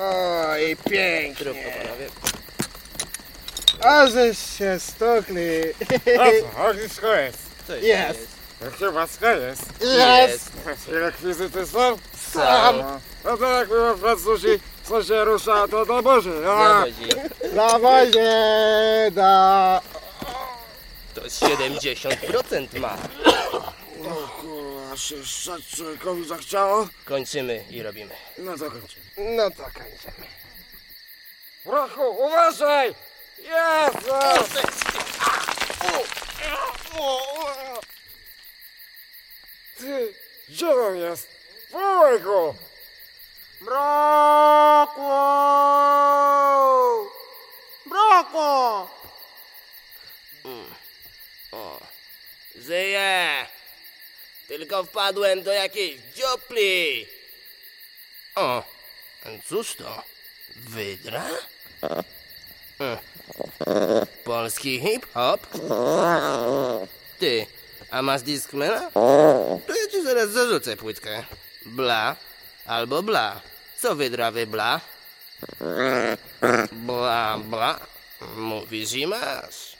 Oj, pięknie. to panowie. A żeś się stukli. O co chodzi, wszystko jest. Coś Jest. Kiełbaska jest. Jest. Rekwizyty są? Sam. No, no to jak było Francuzi, co się rusza, to do Boży. No. Zawodzi. Na wozie da. To jest 70% ma. O kurwa, aż się szać człowiekowi zachciało. Kończymy i robimy. No to kończymy. No to kończymy. Rochu, uważaj! Jezus! Ty, gdzie on jest? Wołaj go! Mroku! Mroku! O, żyję! Tylko wpadłem do jakiejś dziopli! O, cóż to? Wydra? Polski hip-hop? Ty, a masz Discmana? To ja ci zaraz zarzucę płytkę. Bla albo bla. Co wydra wybla? Bla, bla. Mówisz i masz.